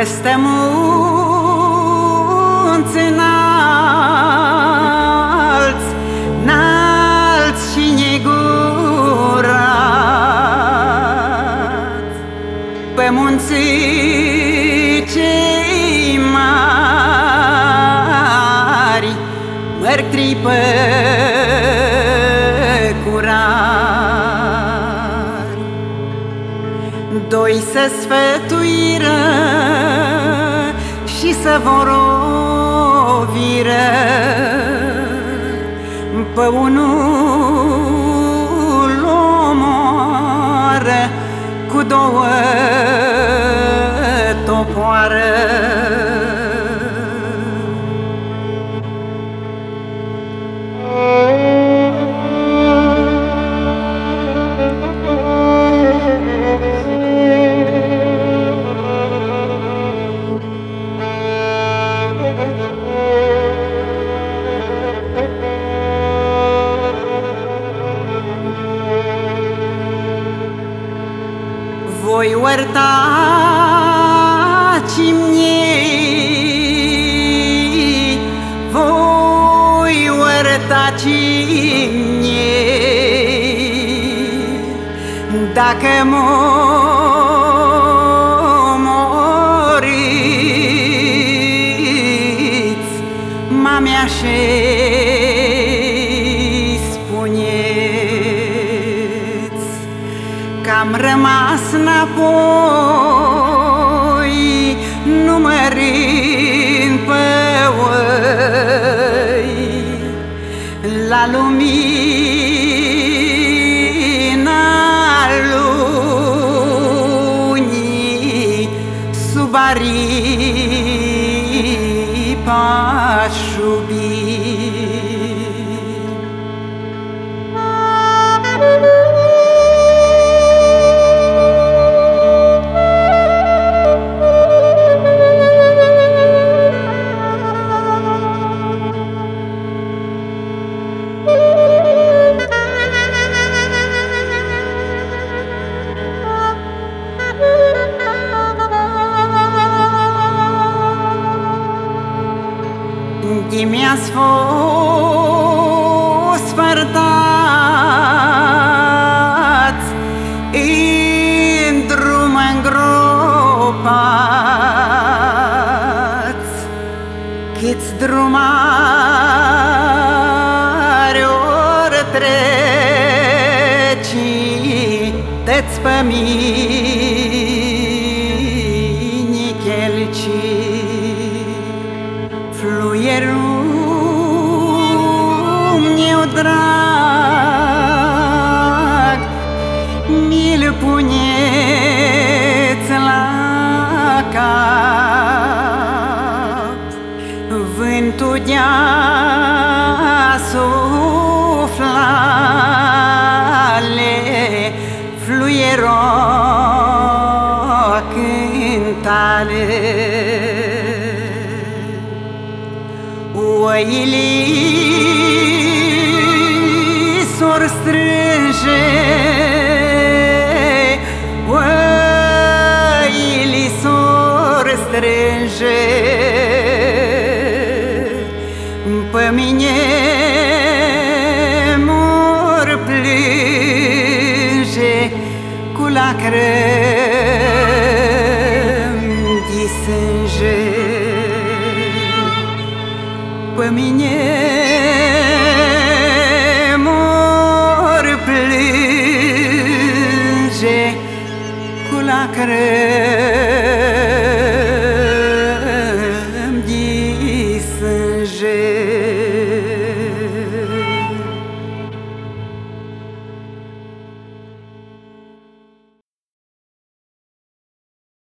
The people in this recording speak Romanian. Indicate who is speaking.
Speaker 1: peste munți înalți, înalți și negurați, pe munții cei mari, mărtri pe curari. Doi se sfătuiră și să vor viră Pe unul omoară cu două voi uertaci mie. Voi uertaci mie. Dacă mă moriți mamea și am rămas înapoi numărind pe oi. La lumina lunii sub aripa șubii Di mi-ați fost fărtați în drum îngropați. Câți drumari ori treci Tăți pe mine putea suflale fluierò cântare. Oile s-or lacrimi de sânge Pe mine mor plânge cu lacrimi